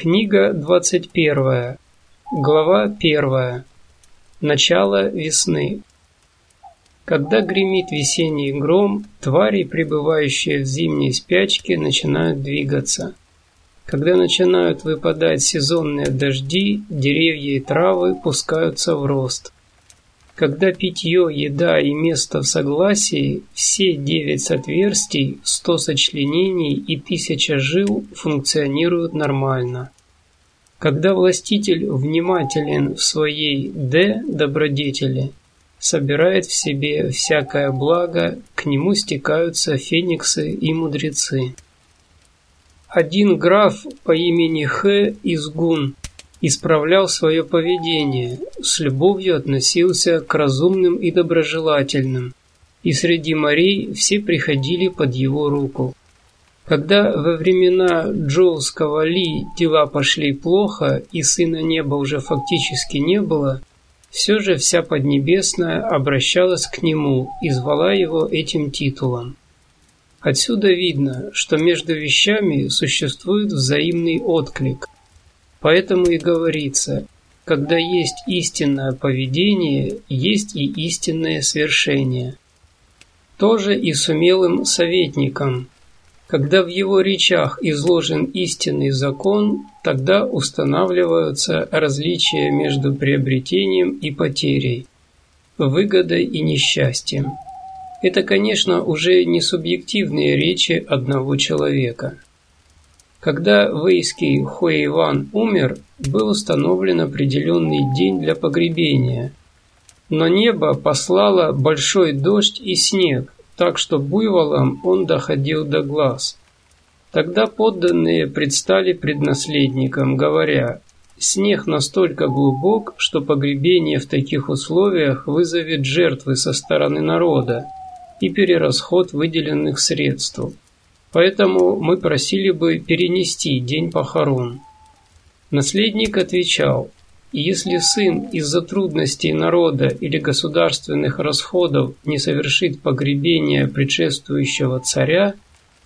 Книга 21. Глава 1. Начало весны. Когда гремит весенний гром, твари, пребывающие в зимней спячке, начинают двигаться. Когда начинают выпадать сезонные дожди, деревья и травы пускаются в рост. Когда питье, еда и место в согласии, все девять отверстий, сто сочленений и тысяча жил функционируют нормально. Когда властитель внимателен в своей «д» добродетели, собирает в себе всякое благо, к нему стекаются фениксы и мудрецы. Один граф по имени Х. Изгун исправлял свое поведение, с любовью относился к разумным и доброжелательным, и среди морей все приходили под его руку. Когда во времена Джоуского Ли дела пошли плохо и сына неба уже фактически не было, все же вся Поднебесная обращалась к нему и звала его этим титулом. Отсюда видно, что между вещами существует взаимный отклик – Поэтому и говорится, когда есть истинное поведение, есть и истинное свершение. Тоже и с умелым советником. Когда в его речах изложен истинный закон, тогда устанавливаются различия между приобретением и потерей, выгодой и несчастьем. Это, конечно, уже не субъективные речи одного человека. Когда Вейский Хуэйван умер, был установлен определенный день для погребения. Но небо послало большой дождь и снег, так что буйволам он доходил до глаз. Тогда подданные предстали пред наследником, говоря, «Снег настолько глубок, что погребение в таких условиях вызовет жертвы со стороны народа и перерасход выделенных средств». Поэтому мы просили бы перенести день похорон. Наследник отвечал, если сын из-за трудностей народа или государственных расходов не совершит погребение предшествующего царя,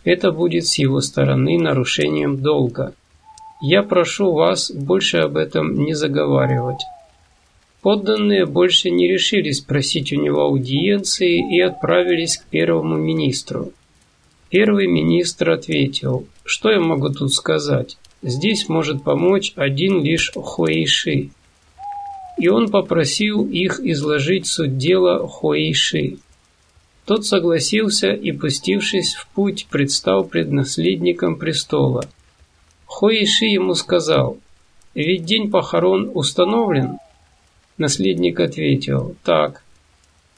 это будет с его стороны нарушением долга. Я прошу вас больше об этом не заговаривать. Подданные больше не решились просить у него аудиенции и отправились к первому министру. Первый министр ответил, что я могу тут сказать, здесь может помочь один лишь Хуэйши. И он попросил их изложить суть дела Хуэйши. Тот согласился и, пустившись в путь, предстал пред наследником престола. Хуэйши ему сказал, «Ведь день похорон установлен?» Наследник ответил, «Так».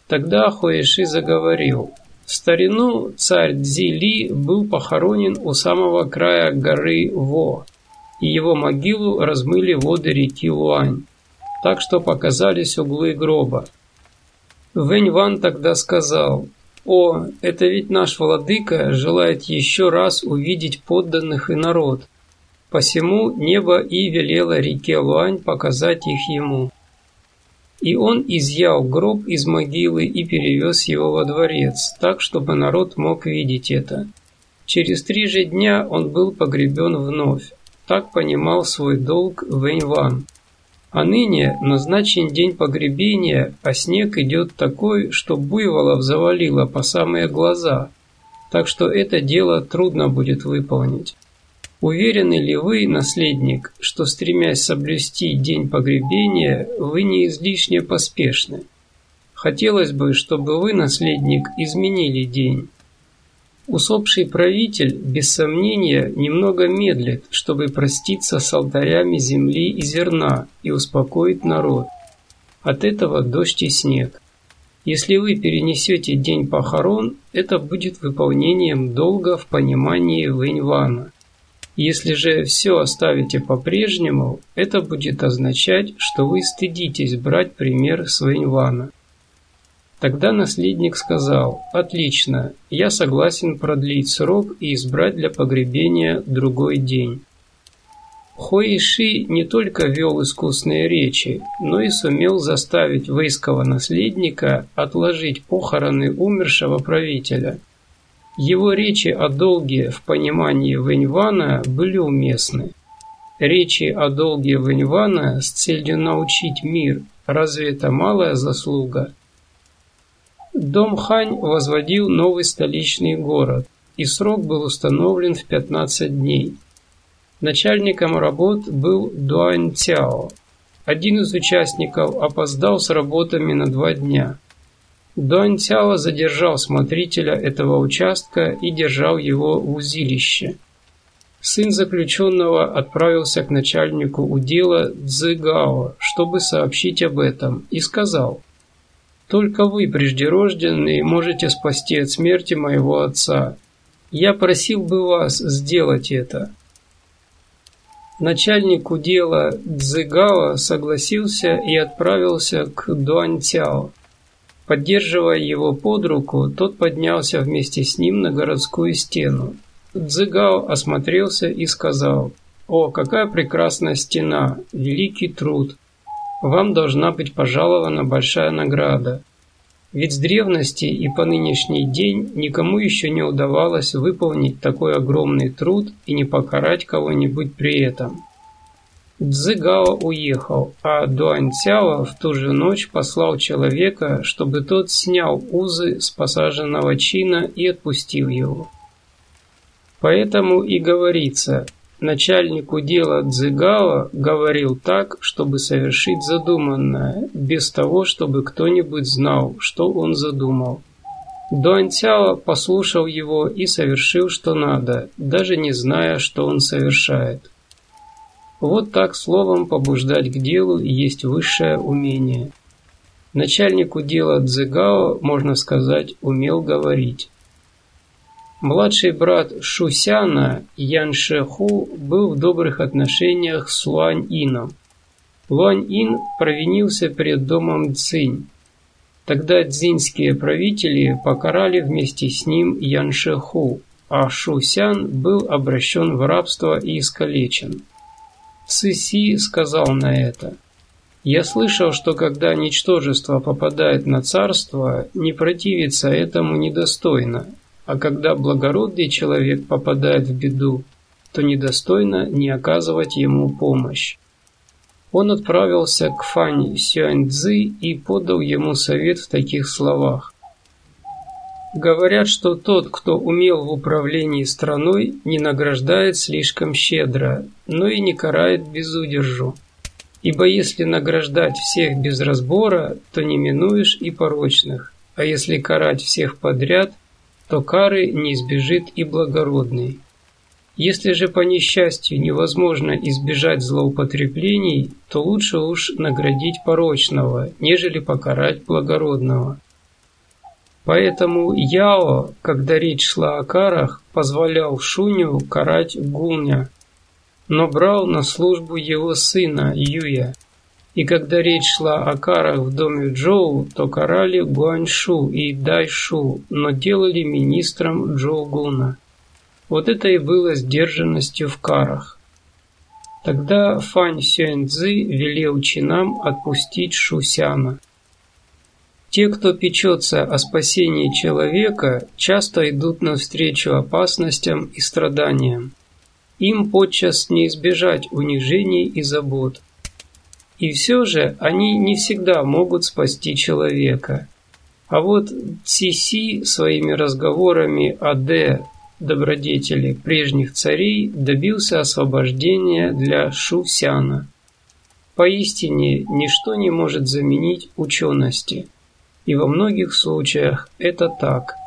Тогда Хуэйши заговорил, в старину царь Цзили был похоронен у самого края горы Во, и его могилу размыли воды реки Луань, так что показались углы гроба. Вэнь Ван тогда сказал, «О, это ведь наш владыка желает еще раз увидеть подданных и народ, посему небо и велело реке Луань показать их ему». И он изъял гроб из могилы и перевез его во дворец, так, чтобы народ мог видеть это. Через три же дня он был погребен вновь. Так понимал свой долг Вэньван. А ныне назначен день погребения, а снег идет такой, что буйволов завалило по самые глаза, так что это дело трудно будет выполнить. Уверены ли вы, наследник, что, стремясь соблюсти день погребения, вы не излишне поспешны? Хотелось бы, чтобы вы, наследник, изменили день. Усопший правитель, без сомнения, немного медлит, чтобы проститься с алтарями земли и зерна и успокоить народ. От этого дождь и снег. Если вы перенесете день похорон, это будет выполнением долга в понимании Вэньвана. Если же все оставите по-прежнему, это будет означать, что вы стыдитесь брать пример с Вэньвана. Тогда наследник сказал, «Отлично, я согласен продлить срок и избрать для погребения другой день». Хуэйши не только вел искусные речи, но и сумел заставить вейского наследника отложить похороны умершего правителя – его речи о долге в понимании Вэньвана были уместны. Речи о долге Вэньвана с целью научить мир, разве это малая заслуга? Дом Хань возводил новый столичный город, и срок был установлен в 15 дней. Начальником работ был Дуань Цяо. Один из участников опоздал с работами на два дня. Дуань Цяо задержал смотрителя этого участка и держал его в узилище. Сын заключенного отправился к начальнику удела Цзыгао, чтобы сообщить об этом, и сказал, «Только вы, преждерожденные, можете спасти от смерти моего отца. Я просил бы вас сделать это». Начальник удела Цзыгао согласился и отправился к Дуаньцяо. Поддерживая его под руку, тот поднялся вместе с ним на городскую стену. Цзыгао осмотрелся и сказал, «О, какая прекрасная стена, великий труд! Вам должна быть пожалована большая награда. Ведь с древности и по нынешний день никому еще не удавалось выполнить такой огромный труд и не покарать кого-нибудь при этом». Цзыгао уехал, а Дуаньцяо в ту же ночь послал человека, чтобы тот снял узы с посаженного чина и отпустил его. Поэтому и говорится, начальнику дела Дзыгава говорил так, чтобы совершить задуманное, без того, чтобы кто-нибудь знал, что он задумал. Дуанцяо послушал его и совершил, что надо, даже не зная, что он совершает. Вот так словом побуждать к делу есть высшее умение. Начальнику дела Цзэгао, можно сказать, умел говорить. Младший брат Шусяна, Ян Шеху, был в добрых отношениях с Луань-Ином. Луань-Ин провинился перед домом Цинь. Тогда дзиньские правители покарали вместе с ним Ян Шеху, а Шусян был обращен в рабство и искалечен. Цыси сказал на это. «Я слышал, что когда ничтожество попадает на царство, не противиться этому недостойно, а когда благородный человек попадает в беду, то недостойно не оказывать ему помощь. Он отправился к Фань Сюаньцзы и подал ему совет в таких словах. Говорят, что тот, кто умел в управлении страной, не награждает слишком щедро, но и не карает без удержу. Ибо если награждать всех без разбора, то не минуешь и порочных, а если карать всех подряд – то кары не избежит и благородный. Если же по несчастью невозможно избежать злоупотреблений, то лучше уж наградить порочного, нежели покарать благородного. Поэтому Яо, когда речь шла о карах, позволял Шуню карать Гуня, но брал на службу его сына Юя – и когда речь шла о карах в доме Джоу, то карали Гуаньшу и Дайшу, но делали министром Джоугуна. Вот это и было сдержанностью в карах. Тогда Фань Сюэньцзы велел чинам отпустить Шусяна. Те, кто печется о спасении человека, часто идут навстречу опасностям и страданиям. Им подчас не избежать унижений и забот. И все же они не всегда могут спасти человека. А вот Циси своими разговорами о Д, добродетели прежних царей, добился освобождения для Шусяна. Поистине, ничто не может заменить учености. И во многих случаях это так –